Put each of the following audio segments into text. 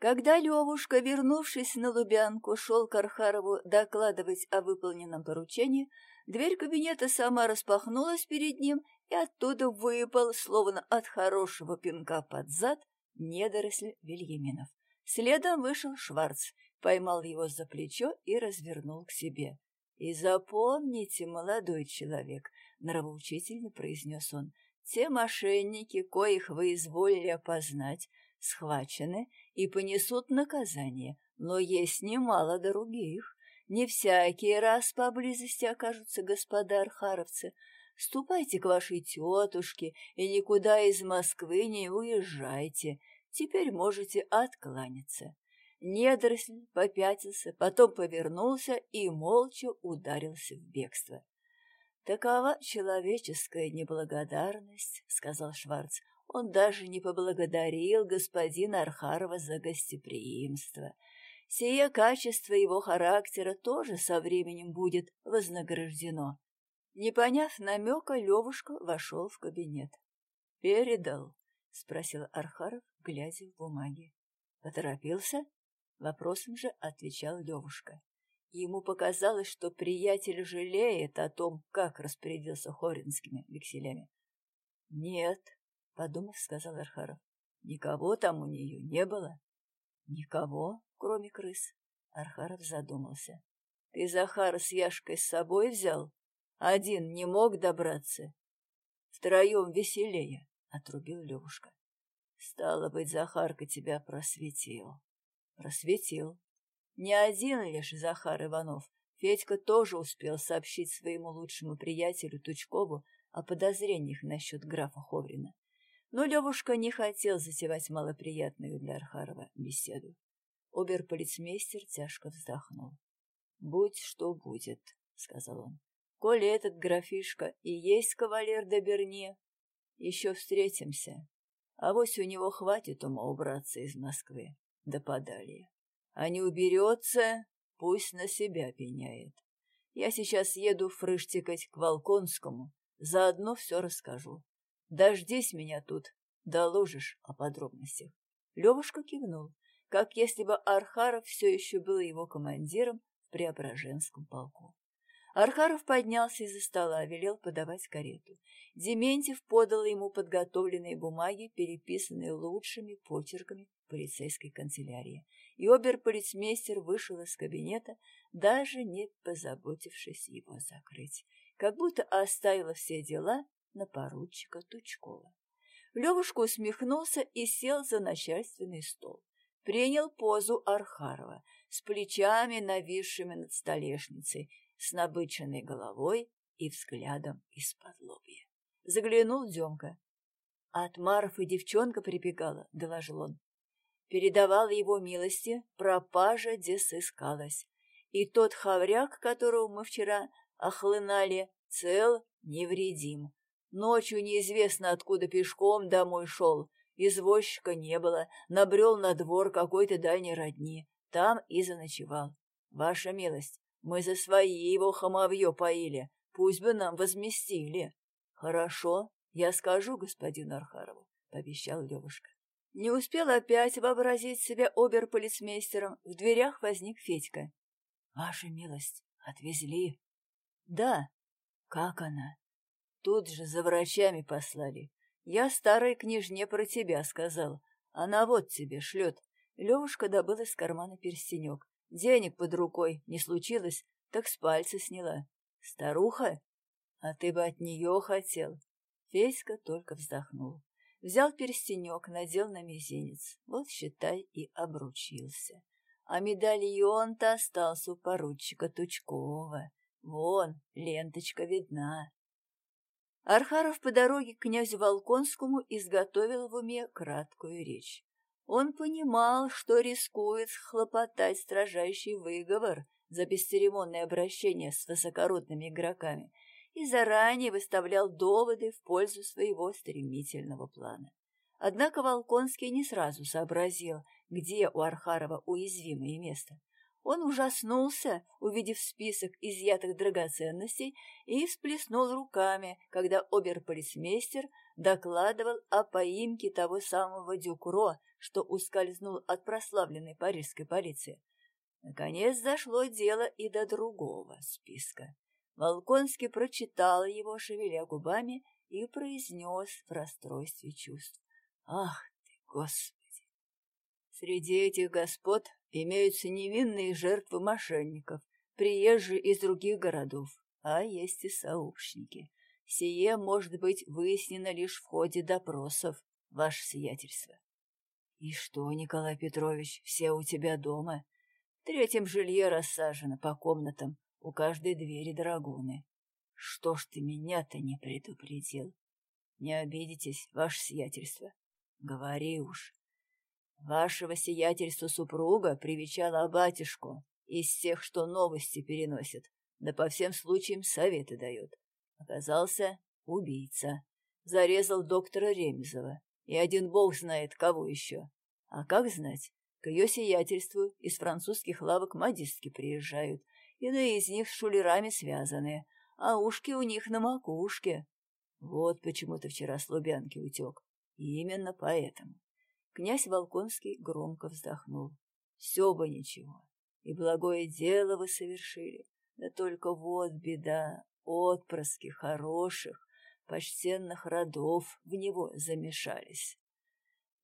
Когда Левушка, вернувшись на Лубянку, шел к Архарову докладывать о выполненном поручении, дверь кабинета сама распахнулась перед ним, и оттуда выпал, словно от хорошего пинка под зад, недоросль Вильяминов. Следом вышел Шварц, поймал его за плечо и развернул к себе. «И запомните, молодой человек», — нравоучительно произнес он, — «те мошенники, коих вы изволили опознать, схвачены и понесут наказание, но есть немало других. Не всякий раз поблизости окажутся господа архаровцы. Ступайте к вашей тетушке и никуда из Москвы не уезжайте. Теперь можете откланяться. Недоросль попятился, потом повернулся и молча ударился в бегство. «Такова человеческая неблагодарность», — сказал Шварц. Он даже не поблагодарил господина Архарова за гостеприимство. Сие качество его характера тоже со временем будет вознаграждено. Не поняв намека, Левушка вошел в кабинет. «Передал?» — спросил Архаров, глядя в бумаги. «Поторопился?» — вопросом же отвечал Левушка. Ему показалось, что приятель жалеет о том, как распорядился хоринскими векселями. «Нет», подумав, сказал Архаров. Никого там у нее не было. Никого, кроме крыс. Архаров задумался. Ты Захара с Яшкой с собой взял? Один не мог добраться. Втроем веселее, отрубил Левушка. Стало быть, Захарка тебя просветил. Просветил. Не один лишь Захар Иванов. Федька тоже успел сообщить своему лучшему приятелю Тучкову о подозрениях насчет графа Ховрина. Но Левушка не хотел затевать малоприятную для Архарова беседу. Оберполицмейстер тяжко вздохнул. «Будь что будет», — сказал он. «Коли этот графишка и есть кавалер де Берне, еще встретимся. А вось у него хватит ума убраться из Москвы, да подали. А не уберется, пусть на себя пеняет. Я сейчас еду фрыштикать к Волконскому, заодно все расскажу. Дождись меня тут, доложишь о подробностях. Левушка кивнул, как если бы Архаров все еще был его командиром в Преображенском полку. Архаров поднялся из-за стола, велел подавать карету. Дементьев подал ему подготовленные бумаги, переписанные лучшими почерками полицейской канцелярии, и оберполицмейстер вышел из кабинета, даже не позаботившись его закрыть, как будто оставил все дела на поручика Тучкова. Левушка усмехнулся и сел за начальственный стол. Принял позу Архарова с плечами, нависшими над столешницей, с набыченной головой и взглядом из-под лобья. Заглянул Демка. «От Марфы девчонка прибегала», — доложил он. Передавал его милости, пропажа где сыскалась. И тот хавряк, которого мы вчера охлынали, цел, невредим. Ночью неизвестно откуда пешком домой шел. Извозчика не было, набрел на двор какой-то дальней родни. Там и заночевал. Ваша милость, мы за свои его хамовье поили. Пусть бы нам возместили. Хорошо, я скажу господину Архарову, — пообещал Левушка. Не успел опять вообразить себя оберполицмейстером. В дверях возник Федька. — Ваша милость, отвезли. — Да. Как она? Тут же за врачами послали. Я старой княжне про тебя сказал. Она вот тебе шлет. Левушка добыл из кармана перстенек. Денег под рукой не случилось, так с пальца сняла. Старуха? А ты бы от нее хотел. Федька только вздохнул. Взял перстенек, надел на мизинец. Вот, считай, и обручился. А медальон-то остался у поручика Тучкова. Вон, ленточка видна. Архаров по дороге к князю Волконскому изготовил в уме краткую речь. Он понимал, что рискует хлопотать строжайший выговор за бесцеремонное обращение с высокородными игроками и заранее выставлял доводы в пользу своего стремительного плана. Однако Волконский не сразу сообразил, где у Архарова уязвимое место. Он ужаснулся, увидев список изъятых драгоценностей, и всплеснул руками, когда оберполицмейстер докладывал о поимке того самого Дюкро, что ускользнул от прославленной парижской полиции. Наконец зашло дело и до другого списка. Волконский прочитал его, шевеля губами, и произнес в расстройстве чувств. «Ах ты, Господи!» Среди этих господ имеются невинные жертвы мошенников, приезжие из других городов, а есть и сообщники. Сие может быть выяснено лишь в ходе допросов, ваше сиятельство. И что, Николай Петрович, все у тебя дома? В третьем жилье рассажено по комнатам, у каждой двери драгуны. Что ж ты меня-то не предупредил? Не обидитесь, ваше сиятельство. Говори уж. Вашего сиятельства супруга привечала батюшку из тех, что новости переносит, да по всем случаям советы дает. Оказался убийца. Зарезал доктора Ремезова. И один бог знает, кого еще. А как знать, к ее сиятельству из французских лавок модистки приезжают. Иные из них с шулерами связаны, а ушки у них на макушке. Вот почему ты вчера с Лубянки утек. Именно поэтому. Князь Волконский громко вздохнул. Все бы ничего, и благое дело вы совершили. Да только вот беда, отпрыски хороших, почтенных родов в него замешались.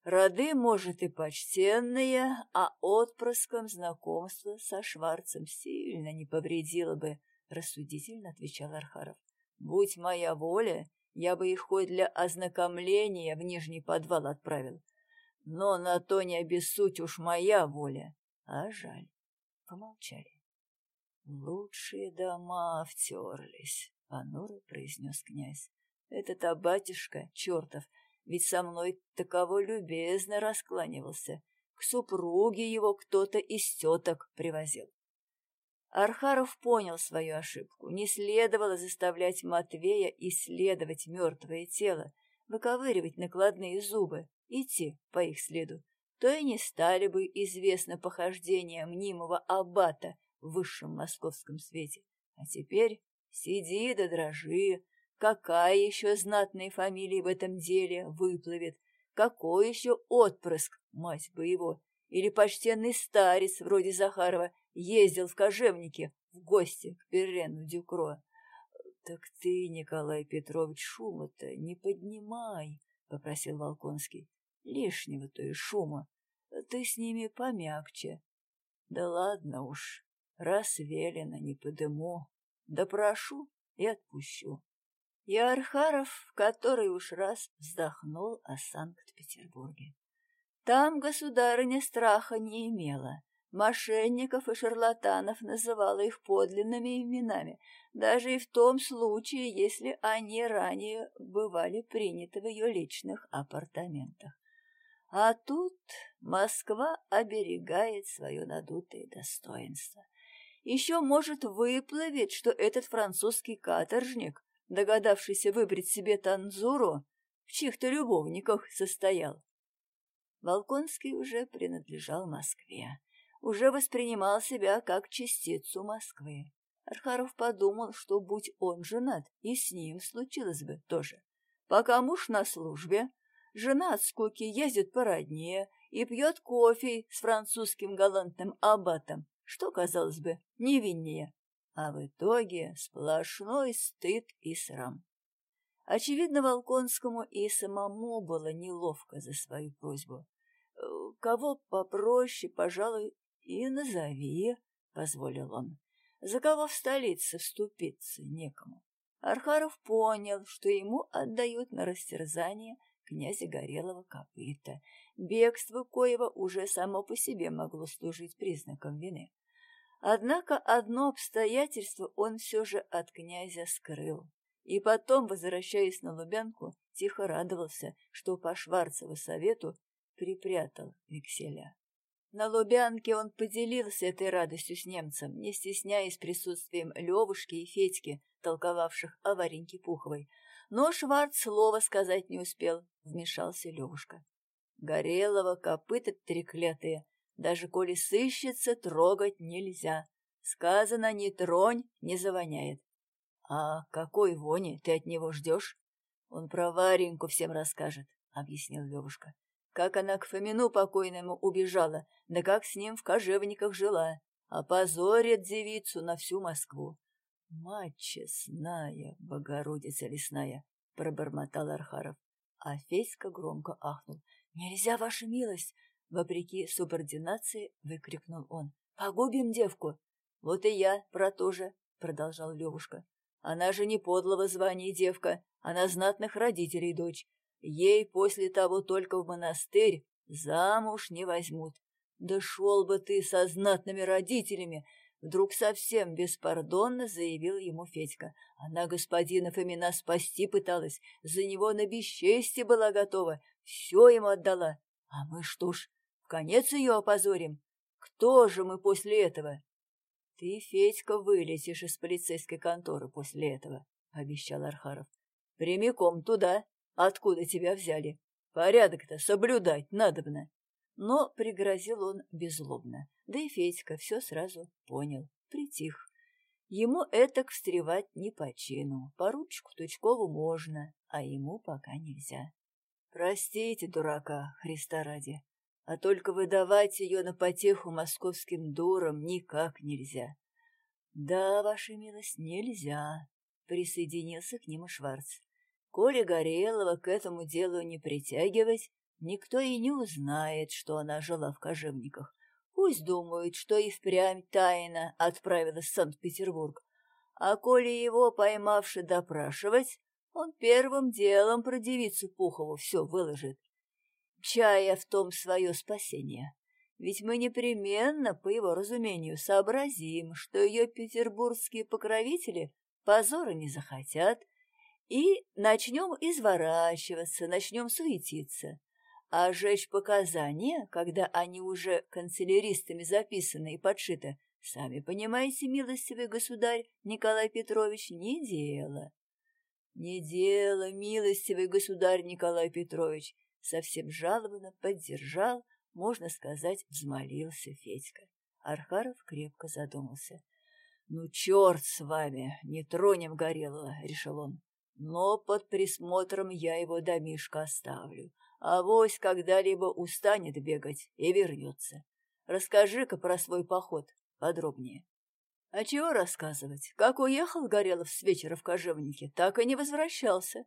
Роды, может, и почтенные, а отпрыском знакомство со Шварцем сильно не повредило бы, — рассудительно отвечал Архаров. Будь моя воля, я бы их хоть для ознакомления в нижний подвал отправил, но на то не обессудь уж моя воля. А жаль. Помолчали. Лучшие дома втерлись, — понуро произнес князь. Этот-то батюшка, чертов, ведь со мной таково любезно раскланивался. К супруге его кто-то из теток привозил. Архаров понял свою ошибку. Не следовало заставлять Матвея исследовать мертвое тело, выковыривать накладные зубы идти по их следу, то и не стали бы известно похождения мнимого аббата в высшем московском свете. А теперь сиди да дрожи, какая еще знатная фамилия в этом деле выплывет, какой еще отпрыск, мать бы его, или почтенный старец вроде Захарова ездил в кожевнике в гости к Перрену Дюкро. Так ты, Николай Петрович, шума-то не поднимай, — попросил Волконский. Лишнего-то и шума. Ты с ними помягче. Да ладно уж, раз велено, не подыму. Да прошу и отпущу. И Архаров в который уж раз вздохнул о Санкт-Петербурге. Там государыня страха не имела. Мошенников и шарлатанов называла их подлинными именами, даже и в том случае, если они ранее бывали приняты в ее личных апартаментах. А тут Москва оберегает свое надутое достоинство. Еще может выплывет, что этот французский каторжник, догадавшийся выбрать себе танзуру, в чьих-то любовниках состоял. Волконский уже принадлежал Москве, уже воспринимал себя как частицу Москвы. Архаров подумал, что, будь он женат, и с ним случилось бы тоже. Пока муж на службе, Жена от скуки ездит по родне и пьет кофе с французским галантным аббатом, что, казалось бы, невиннее. А в итоге сплошной стыд и срам. Очевидно, Волконскому и самому было неловко за свою просьбу. «Э, «Кого попроще, пожалуй, и назови», — позволил он. «За кого в столице вступиться некому». Архаров понял, что ему отдают на растерзание князя Горелого копыта, бегство коего уже само по себе могло служить признаком вины. Однако одно обстоятельство он все же от князя скрыл. И потом, возвращаясь на Лубянку, тихо радовался, что по Шварцеву совету припрятал векселя. На Лубянке он поделился этой радостью с немцем, не стесняясь присутствием Левушки и Федьки, толковавших о Вареньке Пуховой, но Шварц слова сказать не успел, вмешался Левушка. Горелого копыта треклятые Даже коли сыщется, трогать нельзя. Сказано, не тронь, не завоняет. А какой вони ты от него ждешь? Он про Вареньку всем расскажет, — объяснил Левушка. Как она к Фомину покойному убежала, да как с ним в кожевниках жила. Опозорит девицу на всю Москву. — Мать честная, Богородица лесная, — пробормотал Архаров. А Федька громко ахнул. — Нельзя, ваша милость! — вопреки субординации выкрикнул он. — Погубим девку! — Вот и я про то же, — продолжал Левушка. Она же не подлого звания девка, она знатных родителей дочь. Ей после того только в монастырь замуж не возьмут. Да шел бы ты со знатными родителями, Вдруг совсем беспардонно заявил ему Федька. Она господина Фомина спасти пыталась, за него на бесчестье была готова, все ему отдала. А мы что ж, в конец ее опозорим? Кто же мы после этого? Ты, Федька, вылетишь из полицейской конторы после этого, — обещал Архаров. Прямиком туда, откуда тебя взяли. Порядок-то соблюдать надобно. Но пригрозил он беззлобно. Да и Федька все сразу понял, притих. Ему этак встревать не по чину. Поручику Тучкову можно, а ему пока нельзя. Простите, дурака, Христа ради, а только выдавать ее на потеху московским дурам никак нельзя. Да, ваша милость, нельзя, присоединился к нему Шварц. Коли Горелого к этому делу не притягивать, никто и не узнает, что она жила в кожевниках. Пусть думают, что и впрямь тайно отправилась в Санкт-Петербург. А коли его, поймавши допрашивать, он первым делом про девицу Пухову все выложит, чая в том свое спасение. Ведь мы непременно, по его разумению, сообразим, что ее петербургские покровители позора не захотят, и начнем изворачиваться, начнем суетиться. А жечь показания, когда они уже канцеляристами записаны и подшиты, сами понимаете, милостивый государь Николай Петрович, не дело. Не дело, милостивый государь Николай Петрович, совсем жалобно поддержал, можно сказать, взмолился Федька. Архаров крепко задумался. «Ну, черт с вами, не тронем Горелого», — решил он. «Но под присмотром я его домишко оставлю. А вось когда-либо устанет бегать и вернется. Расскажи-ка про свой поход подробнее. А чего рассказывать? Как уехал Горелов с вечера в кожевнике, так и не возвращался.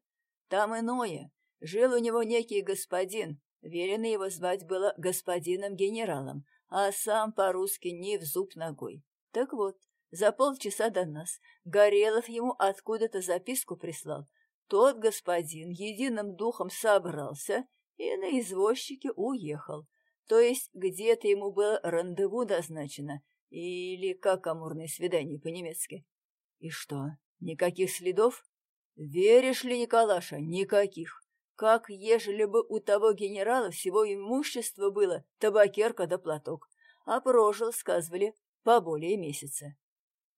Там иное. Жил у него некий господин, велено его звать было господином-генералом, а сам по-русски не в зуб ногой. Так вот, за полчаса до нас Горелов ему откуда-то записку прислал. Тот господин единым духом собрался и на извозчике уехал. То есть где-то ему было рандеву назначено, или как амурное свидание по-немецки. И что, никаких следов? Веришь ли, Николаша, никаких. Как ежели бы у того генерала всего имущества было табакерка да платок, а прожил, сказывали, по более месяца.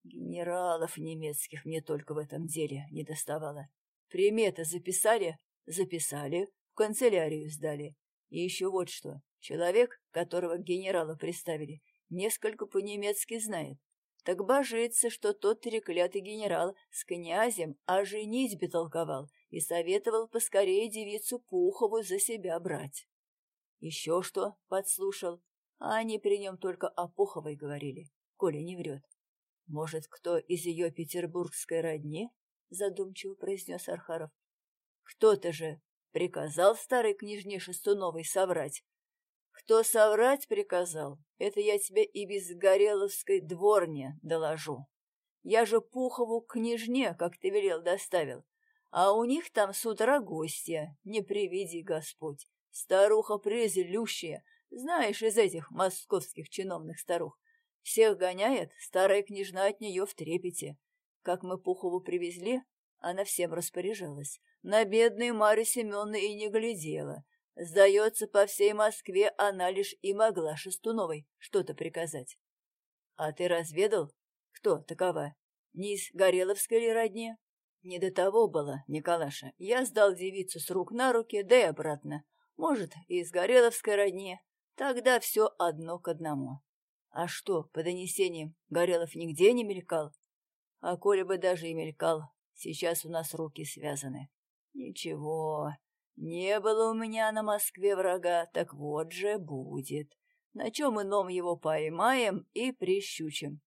Генералов немецких мне только в этом деле не доставало. Приметы записали? Записали в канцелярию сдали. И еще вот что. Человек, которого к генералу приставили, несколько по-немецки знает. Так божится, что тот треклятый генерал с князем о женитьбе толковал и советовал поскорее девицу Пухову за себя брать. Еще что подслушал, а они при нем только о Пуховой говорили, Коля не врет. Может, кто из ее петербургской родни? Задумчиво произнес Архаров. Кто-то же Приказал старой княжне Шестуновой соврать. Кто соврать приказал, это я тебе и без Гореловской дворне доложу. Я же Пухову княжне, как ты велел, доставил. А у них там с утра гостья, не приведи Господь. Старуха презлющая, знаешь, из этих московских чиновных старух. Всех гоняет, старая княжна от нее в трепете. Как мы Пухову привезли, она всем распоряжалась. На бедную Марью Семеновну и не глядела. Сдается, по всей Москве она лишь и могла Шестуновой что-то приказать. А ты разведал, кто такова? Не из Гореловской ли родни? Не до того было, Николаша. Я сдал девицу с рук на руки, да и обратно. Может, и из Гореловской родни. Тогда все одно к одному. А что, по донесениям, Горелов нигде не мелькал? А коли бы даже и мелькал, сейчас у нас руки связаны. Ничего, не было у меня на Москве врага, так вот же будет. На чем ином его поймаем и прищучим.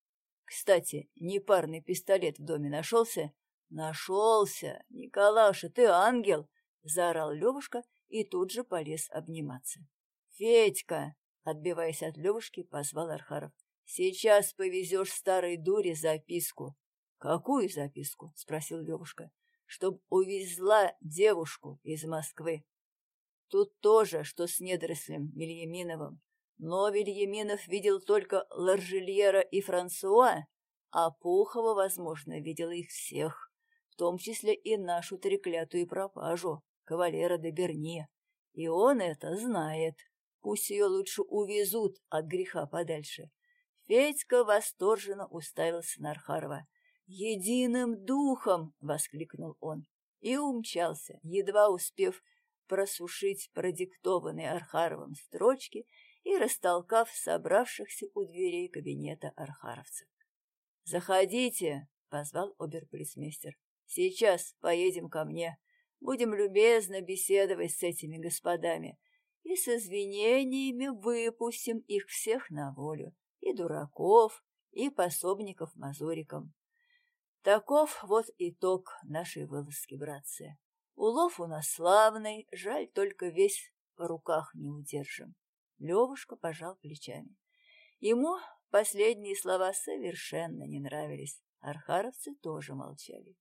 Кстати, непарный пистолет в доме нашелся? Нашелся! Николаша, ты ангел! Заорал Левушка и тут же полез обниматься. Федька! Отбиваясь от Левушки, позвал Архаров. Сейчас повезешь старой дуре записку. Какую записку? Спросил Левушка. Чтоб увезла девушку из Москвы. Тут тоже, что с недорослем Вильяминовым. Но Вильяминов видел только Ларжельера и Франсуа, а Пухова, возможно, видел их всех, в том числе и нашу треклятую пропажу, кавалера де Берни. И он это знает. Пусть ее лучше увезут от греха подальше. Федька восторженно уставился на Архарова. «Единым духом!» — воскликнул он и умчался, едва успев просушить продиктованные Архаровым строчки и растолкав собравшихся у дверей кабинета архаровцев. «Заходите!» — позвал оберполицмейстер. «Сейчас поедем ко мне. Будем любезно беседовать с этими господами и с извинениями выпустим их всех на волю, и дураков, и пособников мазурикам. Таков вот итог нашей вылазки, братцы. Улов у нас славный, жаль, только весь по руках не удержим. Левушка пожал плечами. Ему последние слова совершенно не нравились. Архаровцы тоже молчали.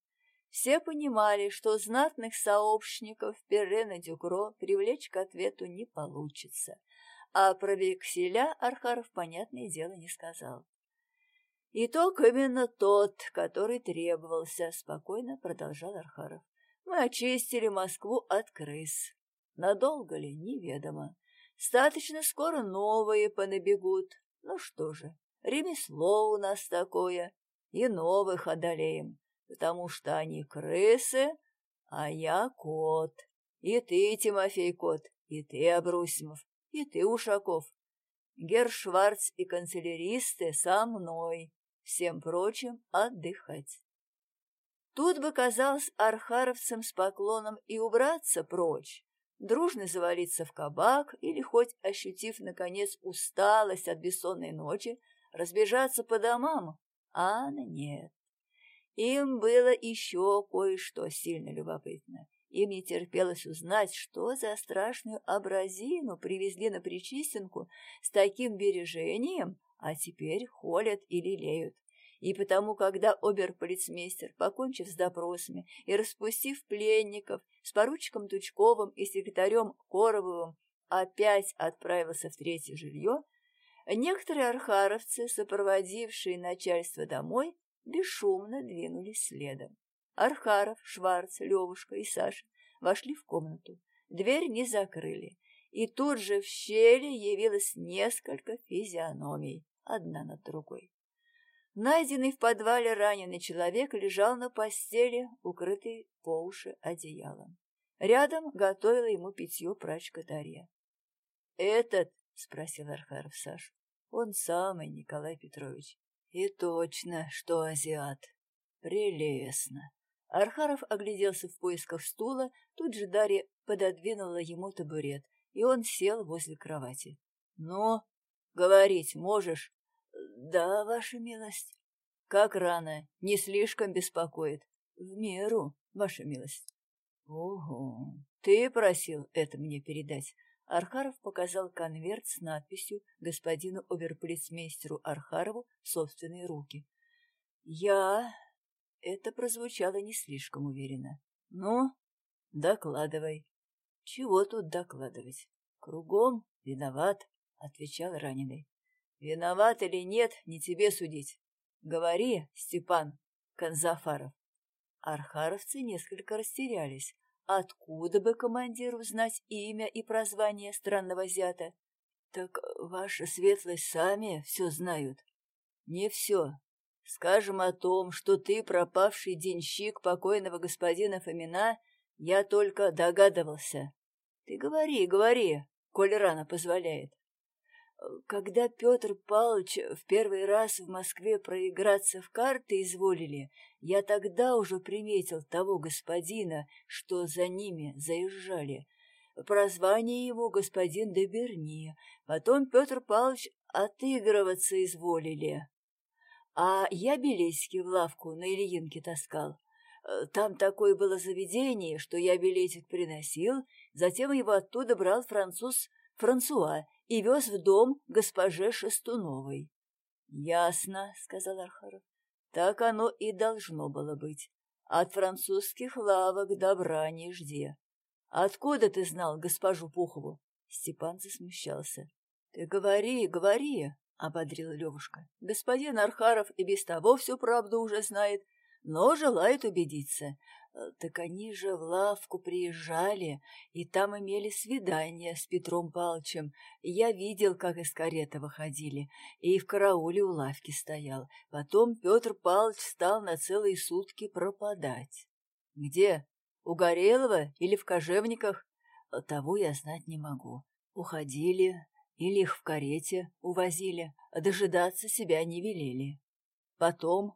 Все понимали, что знатных сообщников Перена Дюкро привлечь к ответу не получится, а про векселя Архаров, понятное дело, не сказал. «Итог именно тот, который требовался», — спокойно продолжал Архаров. «Мы очистили Москву от крыс. Надолго ли, неведомо. Достаточно скоро новые понабегут. Ну что же, ремесло у нас такое, и новых одолеем потому что они крысы, а я кот. И ты, Тимофей, кот, и ты, Абрусимов, и ты, Ушаков. Гершварц и канцеляристы со мной, всем прочим отдыхать. Тут бы казалось архаровцам с поклоном и убраться прочь, дружно завалиться в кабак или хоть, ощутив, наконец, усталость от бессонной ночи, разбежаться по домам, а нет. Им было еще кое-что сильно любопытно. Им не терпелось узнать, что за страшную образину привезли на Причистенку с таким бережением, а теперь холят и лелеют. И потому, когда оберполицмейстер, покончив с допросами и распустив пленников с поручиком Тучковым и секретарем Коровым, опять отправился в третье жилье, некоторые архаровцы, сопроводившие начальство домой, бесшумно двинулись следом. Архаров, Шварц, Левушка и Саша вошли в комнату. Дверь не закрыли, и тут же в щели явилось несколько физиономий, одна над другой. Найденный в подвале раненый человек лежал на постели, укрытый по уши одеялом. Рядом готовила ему питье прачка Дарья. «Этот?» — спросил Архаров Сашу. «Он самый, Николай Петрович. И точно, что азиат. Прелестно. Архаров огляделся в поисках стула, тут же Дарья пододвинула ему табурет, и он сел возле кровати. — Ну, говорить можешь? — Да, ваша милость. — Как рано? Не слишком беспокоит? — В меру, ваша милость. — Ого, ты просил это мне передать. Архаров показал конверт с надписью господину оберполицмейстеру Архарову собственные руки. «Я...» Это прозвучало не слишком уверенно. «Ну, докладывай». «Чего тут докладывать? Кругом виноват», — отвечал раненый. «Виноват или нет, не тебе судить. Говори, Степан Канзафаров». Архаровцы несколько растерялись. Откуда бы командиру знать имя и прозвание странного зята? Так ваша светлость сами все знают. Не все. Скажем о том, что ты пропавший денщик покойного господина Фомина, я только догадывался. Ты говори, говори, коль рано позволяет. Когда Петр Павлович в первый раз в Москве проиграться в карты изволили, я тогда уже приметил того господина, что за ними заезжали. Прозвание его господин Доберни, потом Петр Павлович отыгрываться изволили. А я билетики в лавку на Ильинке таскал. Там такое было заведение, что я билетик приносил, затем его оттуда брал француз Франсуа и вез в дом госпоже Шестуновой. — Ясно, — сказал Архаров. — Так оно и должно было быть. От французских лавок добра не жди. Откуда ты знал госпожу Пухову? Степан засмущался. — Ты говори, говори, — ободрила Левушка. — Господин Архаров и без того всю правду уже знает, но желает убедиться. Так они же в лавку приезжали, и там имели свидание с Петром Палчем. Я видел, как из кареты выходили, и в карауле у лавки стоял. Потом Петр Палч стал на целые сутки пропадать. Где? У Горелого или в Кожевниках? Того я знать не могу. Уходили, или их в карете увозили, а дожидаться себя не велели. Потом...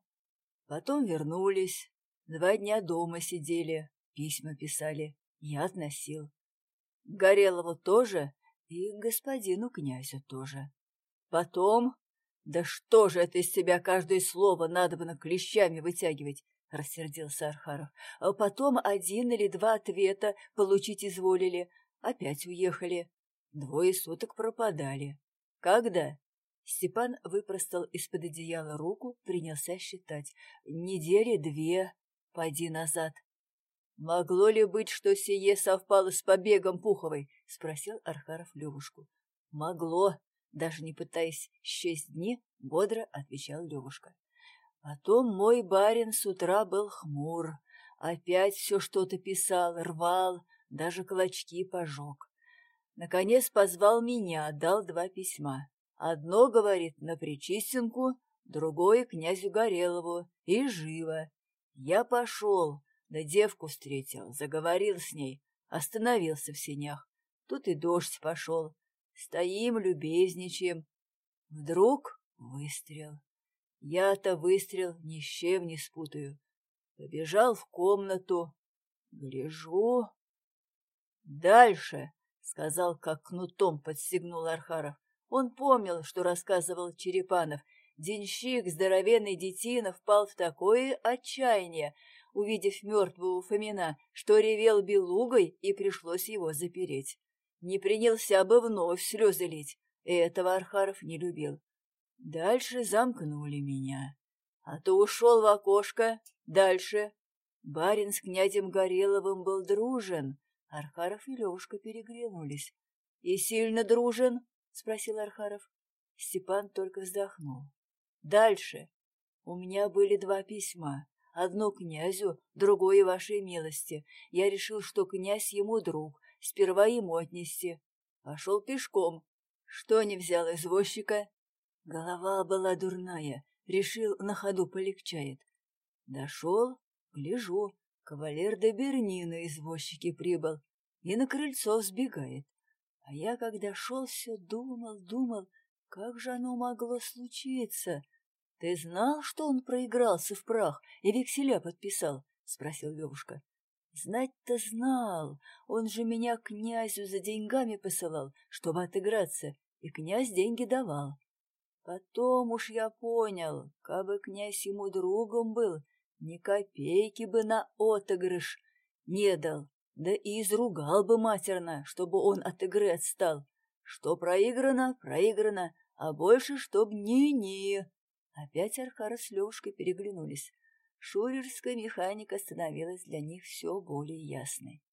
Потом вернулись, Два дня дома сидели, письма писали, я относил. Горелову тоже и господину князю тоже. Потом... Да что же это из себя каждое слово надо бы на клещами вытягивать? — рассердился Архаров. А потом один или два ответа получить изволили. Опять уехали. Двое суток пропадали. Когда? Степан выпростал из-под одеяла руку, принялся считать. Недели две, Пойди назад. Могло ли быть, что сие совпало с побегом Пуховой? Спросил Архаров Левушку. Могло, даже не пытаясь счесть дни, бодро отвечал Левушка. Потом мой барин с утра был хмур. Опять все что-то писал, рвал, даже клочки пожег. Наконец позвал меня, дал два письма. Одно, говорит, на Причистенку, другое — князю Горелову, и живо. Я пошел, да девку встретил, заговорил с ней, остановился в сенях. Тут и дождь пошел. Стоим, любезничаем. Вдруг выстрел. Я-то выстрел ни с чем не спутаю. Побежал в комнату. Гляжу. Дальше, — сказал, как кнутом подстегнул Архаров. Он помнил, что рассказывал Черепанов — Денщик, здоровенный детина, впал в такое отчаяние, увидев мертвого Фомина, что ревел белугой, и пришлось его запереть. Не принялся бы вновь слезы лить, этого Архаров не любил. Дальше замкнули меня. А то ушел в окошко, дальше. Барин с князем Гореловым был дружен. Архаров и Левушка переглянулись. — И сильно дружен? — спросил Архаров. Степан только вздохнул. Дальше. У меня были два письма. Одно князю, другое вашей милости. Я решил, что князь ему друг. Сперва ему отнести. Пошел пешком. Что не взял извозчика? Голова была дурная. Решил, на ходу полегчает. Дошел, гляжу, кавалер до Бернина извозчики прибыл и на крыльцо сбегает. А я, когда шел, все думал, думал, как же оно могло случиться? — Ты знал, что он проигрался в прах и векселя подписал? — спросил Левушка. — Знать-то знал. Он же меня князю за деньгами посылал, чтобы отыграться, и князь деньги давал. Потом уж я понял, кабы князь ему другом был, ни копейки бы на отыгрыш не дал, да и изругал бы матерно, чтобы он от игры отстал. Что проиграно, проиграно, а больше чтоб ни-ни. Опять Архара с Левушкой переглянулись. Шурерская механика становилась для них все более ясной.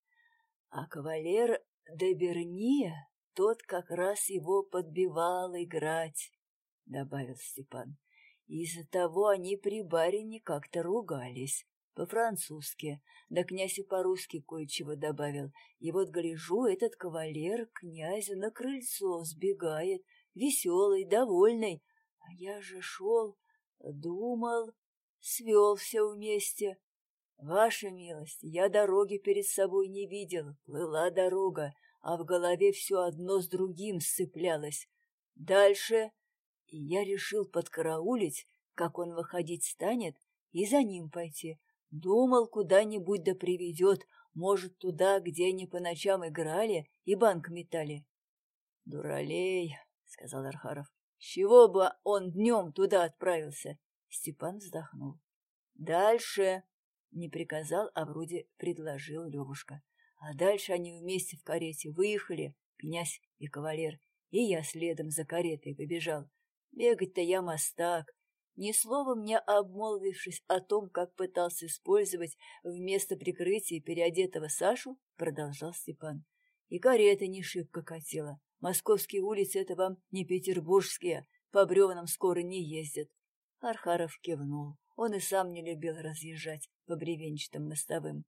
А кавалер де Берни, тот как раз его подбивал играть, — добавил Степан. Из-за того они при барине как-то ругались, по-французски, да князь и по-русски кое-чего добавил. И вот, гляжу, этот кавалер князю на крыльцо сбегает, веселый, довольный, а я же шел, думал, свел все вместе. Ваша милость, я дороги перед собой не видел, плыла дорога, а в голове все одно с другим сцеплялось. Дальше и я решил подкараулить, как он выходить станет, и за ним пойти. Думал, куда-нибудь да приведет, может, туда, где они по ночам играли и банк метали. — Дуралей, — сказал Архаров. — чего бы он днем туда отправился? Степан вздохнул. — Дальше, — не приказал, а вроде предложил Левушка. А дальше они вместе в карете выехали, князь и кавалер, и я следом за каретой побежал. Бегать-то я мастак, ни словом не обмолвившись о том, как пытался использовать вместо прикрытия переодетого Сашу, продолжал Степан. И карета не шибко катила. Московские улицы — это вам не петербургские, по бревнам скоро не ездят. Архаров кивнул. Он и сам не любил разъезжать по бревенчатым мостовым.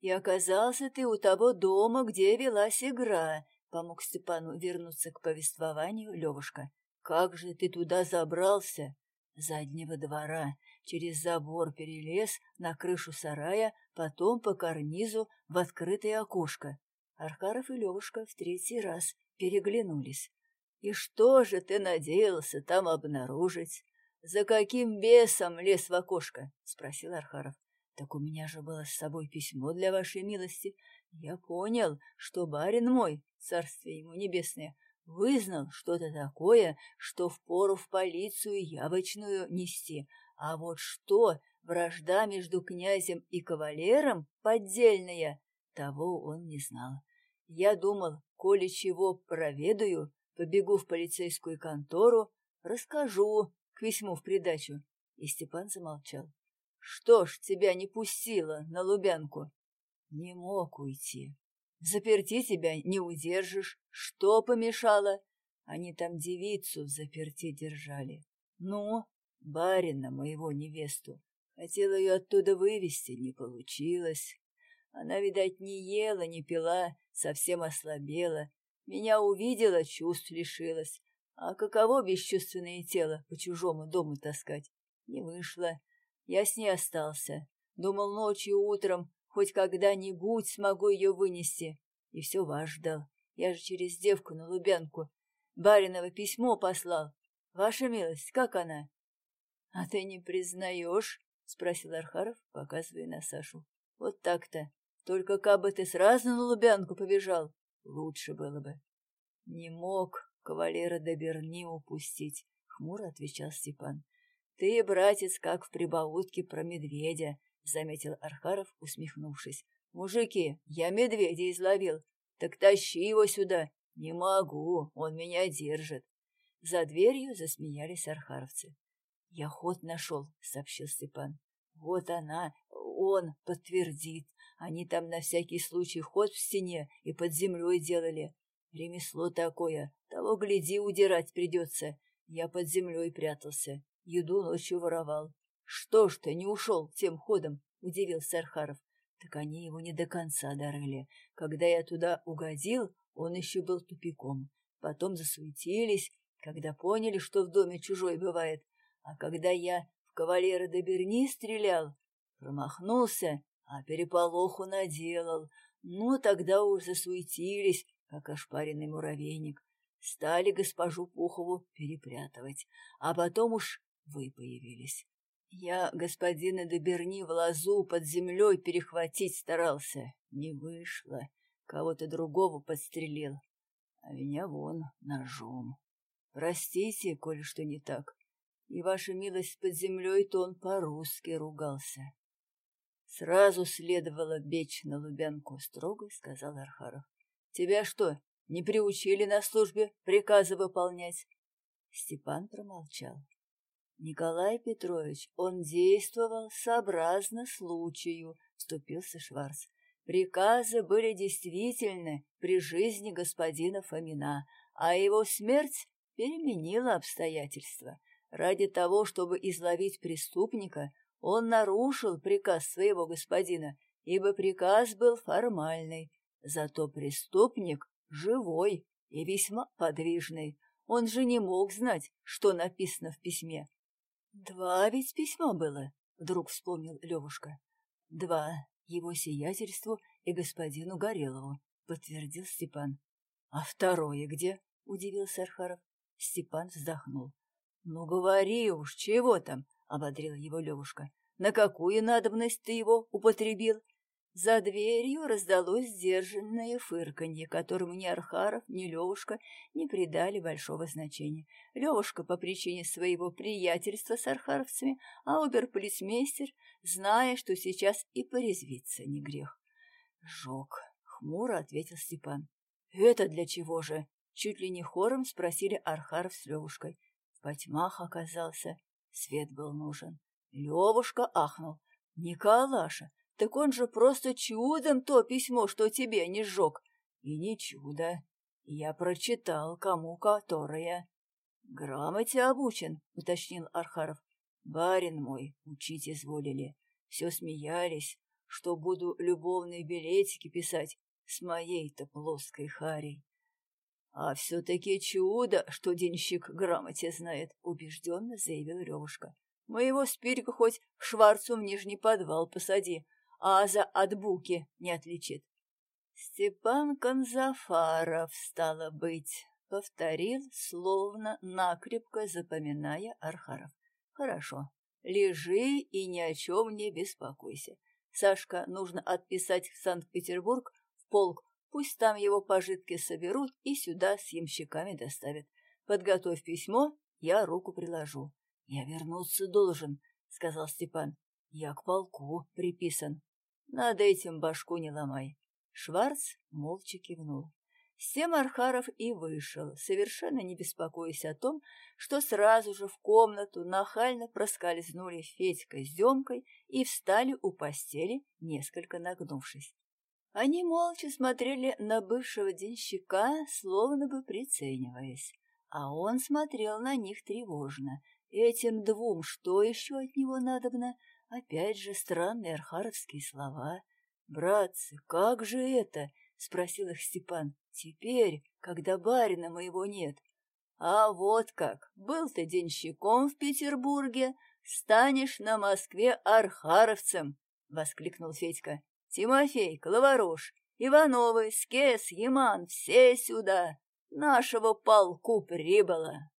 «И оказался ты у того дома, где велась игра», — помог Степану вернуться к повествованию Левушка. «Как же ты туда забрался?» заднего двора, через забор перелез на крышу сарая, потом по карнизу в открытое окошко. Архаров и Левушка в третий раз переглянулись. «И что же ты надеялся там обнаружить? За каким бесом лез в окошко?» — спросил Архаров. «Так у меня же было с собой письмо для вашей милости. Я понял, что барин мой, царствие ему небесное, Вызнал что-то такое, что впору в полицию явочную нести. А вот что вражда между князем и кавалером поддельная, того он не знал. Я думал, коли чего проведаю, побегу в полицейскую контору, расскажу к письму в придачу. И Степан замолчал. Что ж тебя не пустило на Лубянку? Не мог уйти. Заперти тебя не удержишь. Что помешало? Они там девицу в заперти держали. Ну, барина моего невесту. Хотела ее оттуда вывести, не получилось. Она, видать, не ела, не пила, совсем ослабела. Меня увидела, чувств лишилась. А каково бесчувственное тело по чужому дому таскать? Не вышло. Я с ней остался. Думал ночью утром Хоть когда-нибудь смогу ее вынести. И все вас ждал. Я же через девку на Лубянку. Бариново письмо послал. Ваша милость, как она? — А ты не признаешь? — спросил Архаров, показывая на Сашу. — Вот так-то. Только кабы ты сразу на Лубянку побежал, лучше было бы. — Не мог кавалера до Берни упустить, — хмуро отвечал Степан. — Ты, братец, как в прибаутке про медведя, — заметил Архаров, усмехнувшись. — Мужики, я медведя изловил. Так тащи его сюда. Не могу, он меня держит. За дверью засмеялись архаровцы. — Я ход нашел, — сообщил Степан. — Вот она, он подтвердит. Они там на всякий случай ход в стене и под землей делали. Ремесло такое, того, гляди, удирать придется. Я под землей прятался, еду ночью воровал. «Что ж ты не ушел тем ходом?» — удивился Архаров. «Так они его не до конца дорыли. Когда я туда угодил, он еще был тупиком. Потом засуетились, когда поняли, что в доме чужой бывает. А когда я в кавалера до Берни стрелял, промахнулся, а переполоху наделал. Ну, тогда уж засуетились, как ошпаренный муравейник. Стали госпожу Пухову перепрятывать, а потом уж вы появились. Я господина Доберни в лазу под землей перехватить старался. Не вышло. Кого-то другого подстрелил. А меня вон ножом. Простите, коли что не так. И ваша милость под землей-то он по-русски ругался. Сразу следовало бечь на Лубянку, строго сказал Архаров. Тебя что, не приучили на службе приказы выполнять? Степан промолчал. Николай Петрович, он действовал сообразно случаю, вступился Шварц. Приказы были действительны при жизни господина Фомина, а его смерть переменила обстоятельства. Ради того, чтобы изловить преступника, он нарушил приказ своего господина, ибо приказ был формальный, зато преступник живой и весьма подвижный. Он же не мог знать, что написано в письме. «Два ведь письма было», — вдруг вспомнил Левушка. «Два. Его сиятельству и господину Горелову», — подтвердил Степан. «А второе где?» — удивился Архаров. Степан вздохнул. «Ну, говори уж, чего там?» — ободрила его Левушка. «На какую надобность ты его употребил?» За дверью раздалось сдержанное фырканье, которому ни Архаров, ни Левушка не придали большого значения. Левушка по причине своего приятельства с архаровцами, а оберполицмейстер, зная, что сейчас и порезвиться не грех. «Жег», — хмуро ответил Степан. «Это для чего же?» — чуть ли не хором спросили Архаров с Левушкой. В потьмах оказался, свет был нужен. Левушка ахнул. «Николаша, так он же просто чудом то письмо, что тебе не сжег. И не чудо. Я прочитал, кому которое. Грамоте обучен, уточнил Архаров. Барин мой, учить изволили. Все смеялись, что буду любовные билетики писать с моей-то плоской харей. А все-таки чудо, что денщик грамоте знает, убежденно заявил Ревушка. Моего спирика хоть Шварцу в нижний подвал посади, а за от буки не отличит. Степан Конзафаров, стало быть, повторил, словно накрепко запоминая Архаров. Хорошо, лежи и ни о чем не беспокойся. Сашка нужно отписать в Санкт-Петербург, в полк, пусть там его пожитки соберут и сюда с ямщиками доставят. Подготовь письмо, я руку приложу. Я вернуться должен, сказал Степан. Я к полку приписан. Над этим башку не ломай. Шварц молча кивнул. С тем Архаров и вышел, совершенно не беспокоясь о том, что сразу же в комнату нахально проскользнули Федька с Демкой и встали у постели, несколько нагнувшись. Они молча смотрели на бывшего денщика, словно бы прицениваясь, а он смотрел на них тревожно. Этим двум что еще от него надобно? Опять же странные архаровские слова. «Братцы, как же это?» — спросил их Степан. «Теперь, когда барина моего нет». «А вот как! Был ты денщиком в Петербурге, станешь на Москве архаровцем!» — воскликнул Федька. «Тимофей, Клаварош, Ивановы, Скес, Яман, все сюда! Нашего полку прибыло!»